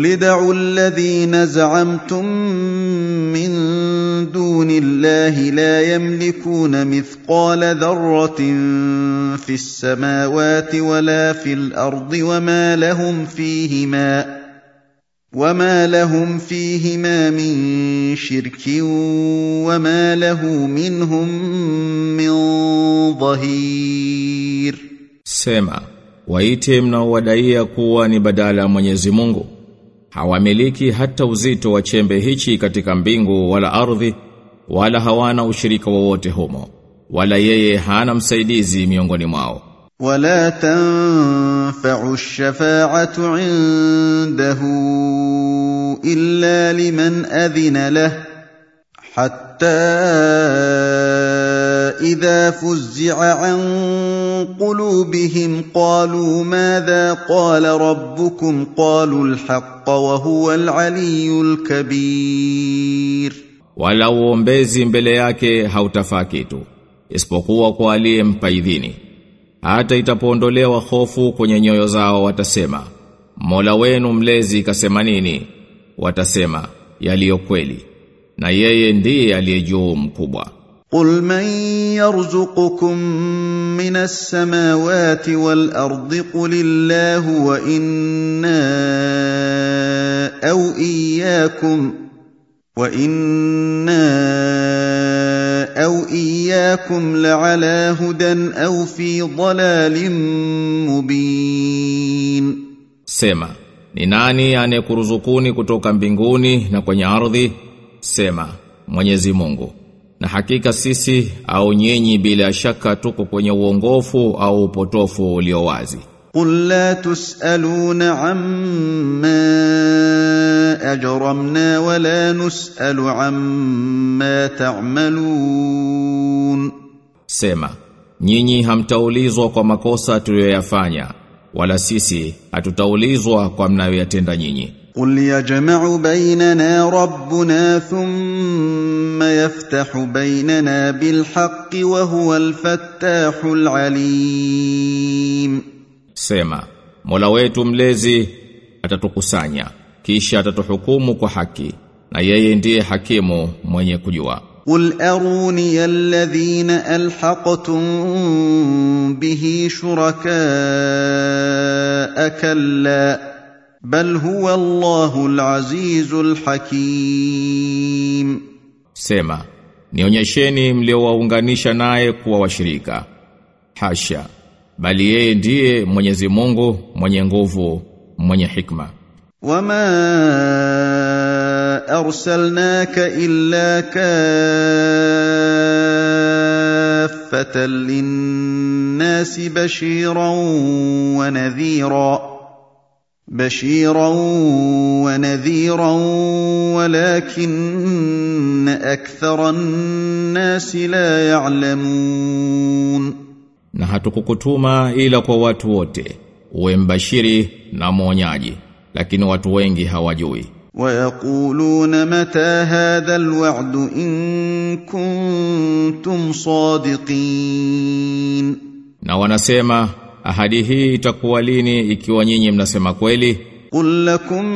قل ادعوا الذين زعمتم من دون الله لا يملكون مثقال ذره في السماوات ولا في الأرض وما لهم فيهما وما لهم فيهما من شرك وما له منهم من ظهير Sema, waite mnaowadaia kuwa ni badala ya. hawamiliki hata uzito wa chembe hichi katika mbingu wala ardhi wala hawana ushirika wowote humo wala yeye hana msaidizi miongoni mwao. Wala tanfa'u ash-shafa'atu 'indahu illa liman adhina lahu hatta إذا فزع عن قلوبهم قالوا ماذا قال ربكم قالوا الحق وهو العلي الكبير Wala uombezi mbele yake hautafaa kitu, isipokuwa kwa aliyempa idhini. Hata itapoondolewa hofu kwenye nyoyo zao watasema, Mola wenu mlezi kasema nini? Watasema, yaliyo kweli. Na yeye ndiye aliyejuu mkubwa. قل من يرزقكم من السماوات والارض قل الله وانا او اياكم وانا او اياكم لعلى هدى او في ضلال مبين Sema, ni nani anayekuruzukuni kutoka mbinguni na kwenye ardhi? Sema, Mwenyezi Mungu. na hakika sisi au nyenyi bila shaka tuko kwenye uongofu au upotofu ulio wazi. Qul la tusaluna amma ajramna wa la nusalu amma ta'malun. Sema, nyinyi hamtaulizwa kwa makosa tuliyoyafanya wala sisi hatutaulizwa kwa mnayoyatenda nyinyi. قل يجمع بيننا ربنا ثم يفتح بيننا بالحق وهو الفتاح العليم Sema, Mola wetu mlezi atatukusanya, kisha atatuhukumu kwa haki, na yeye ndiye hakimu mwenye kujua. قل اروني الذين الحقتم به شركاء كلا bal huwa Allahul azizul hakim. Sema nionyesheni mliowaunganisha naye kuwa washirika. Hasha bali yeye ndiye Mwenyezi Mungu mwenye nguvu mwenye hikma. Wama arsalnaka illa kaffatan lin-nasi bashiran wa nadhira. بشيرا ونذيرا ولكن اكثر الناس لا يعلمون Na hatukukutuma ila kwa watu wote, uwe mbashiri na mwonyaji, lakini watu wengi hawajui. ويقولون متى هذا الوعد ان كنتم صادقين Na wanasema, ahadi hii itakuwa lini ikiwa nyinyi mnasema kweli? Qul lakum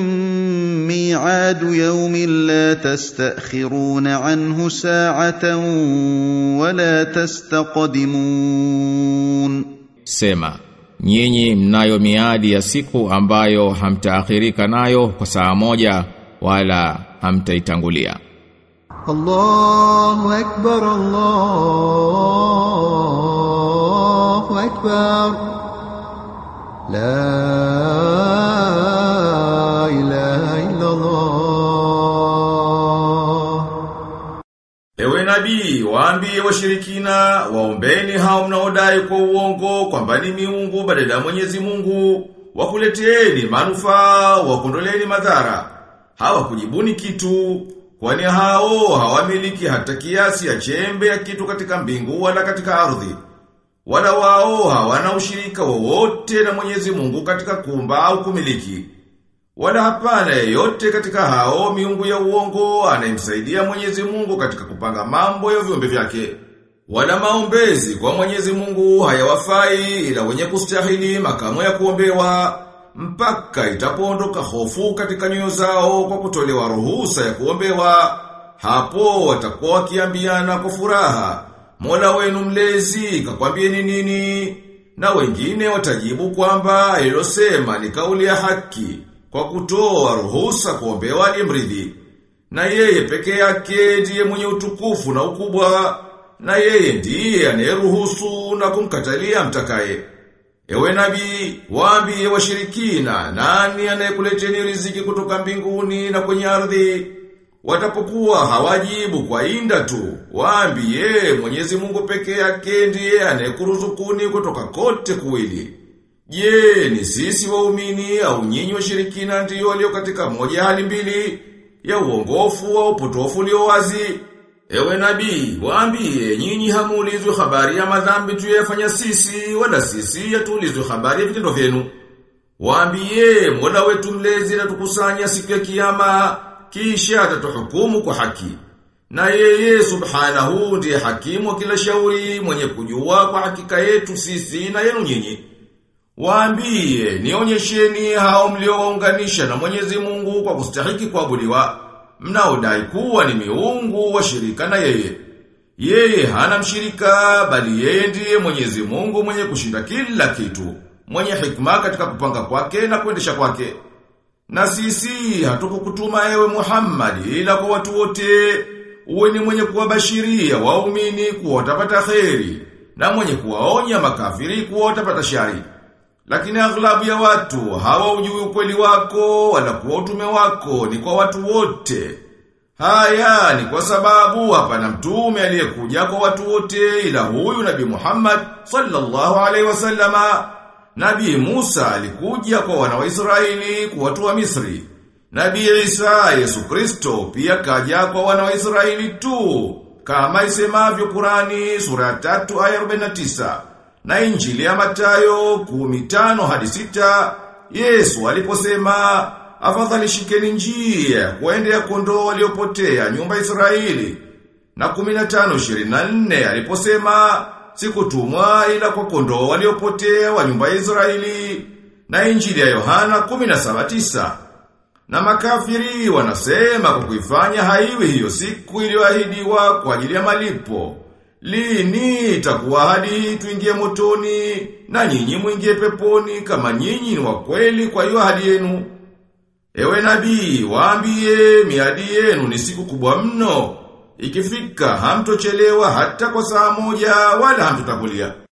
mi'adu yawmin la tastakhiruna anhu sa'atan wa la tastaqdimun, sema nyinyi mnayo miadi ya siku ambayo hamtaakhirika nayo kwa saa moja wala hamtaitangulia. Allahu akbar Allah الله أكبر لا إله إلا الله Ewe nabii, waambie washirikina, waombeni hao mnaodai kwa uongo kwamba ni miungu badala ya Mwenyezi Mungu, wakuleteeni manufaa, wakondoleni madhara. Hawakujibuni kitu, kwani hao hawamiliki hata kiasi ya chembe ya kitu katika mbingu wala katika ardhi. Wala wao hawana ushirika wowote na Mwenyezi Mungu katika kumba au kumiliki. Wala hapana yeyote katika hao miungu ya uongo anayemsaidia Mwenyezi Mungu katika kupanga mambo ya viumbe vyake. Wala maombezi kwa Mwenyezi Mungu hayawafai ila wenye kustahili makamo ya kuombewa mpaka itapoondoka hofu katika nyoyo zao kwa kutolewa ruhusa ya kuombewa. Hapo watakuwa wakiambiana kwa furaha, Mola wenu mlezi kakwambieni nini? Na wengine watajibu kwamba ilosema ni kauli ya haki kwa kutoa ruhusa kuombewa imridhi. Na yeye peke yake ndiye mwenye utukufu na ukubwa, na yeye ndiye anayeruhusu na kumkatalia mtakaye. Ewe nabii, waambie washirikina, nani anayekuleteni riziki kutoka mbinguni na kwenye ardhi? Watapokuwa hawajibu kwa inda tu, waambie Mwenyezi Mungu peke yake ndiye anekuruzukuni kutoka kote kuwili. Je, ni sisi waumini au nyinyi washirikina ndio walio katika moja hali mbili ya uongofu au upotofu ulio wazi? Ewe nabii, waambie nyinyi hamuulizwi habari ya madhambi tuyafanya sisi wala sisi yatuulizwe habari ya vitendo vyenu. Waambie Mola wetu mlezi na tukusanya siku ya kiyama kisha atatuhukumu kwa haki. Na yeye subhanahu ndiye hakimu wa kila shauri mwenye kujua kwa hakika yetu sisi na yenu nyinyi. Waambie, nionyesheni hao mliowaunganisha na Mwenyezi Mungu kwa kustahiki kuabudiwa. Mnaodai kuwa ni miungu washirika na yeye. Yeye hana mshirika bali yeye ndiye Mwenyezi Mungu mwenye kushinda kila kitu, mwenye hikma katika kupanga kwake na kuendesha kwake. Na sisi hatukukutuma ewe Muhammad ila kwa watu wote, uwe ni mwenye kuwabashiria waumini kuwa watapata kheri na mwenye kuwaonya makafiri kuwa watapata shari. Lakini aghlabu ya watu hawa hawaujui ukweli wako wala kuwa utume wako ni kwa watu wote. Haya ni kwa sababu hapana mtume aliyekuja kwa watu wote ila huyu Nabii Muhammad sallallahu alaihi wasallama. Nabii Musa alikuja kwa wana wa Israeli kuwatua Misri. Nabii Isa Yesu Kristo pia kaja kwa wana wa Israeli tu kama isemavyo Kurani sura ya 3 aya 49 na Injili ya Mathayo 15 hadi 6 Yesu aliposema afadhali shikeni njia kuendea kondoo waliopotea nyumba Israeli na 15:24 aliposema sikutumwa ila kwa kondoo waliopotea wa nyumba ya Israeli na Injili ya Yohana 17:9 na makafiri wanasema kwa kuifanya haiwi hiyo siku iliyoahidiwa kwa ajili ya malipo. Lini itakuwa hadi tuingie motoni na nyinyi mwingie peponi kama nyinyi ni wa kweli kwa hiyo ahadi yenu? Ewe nabii, waambie miadi yenu ni siku kubwa mno. Ikifika hamtochelewa hata kwa saa moja wala hamtotangulia.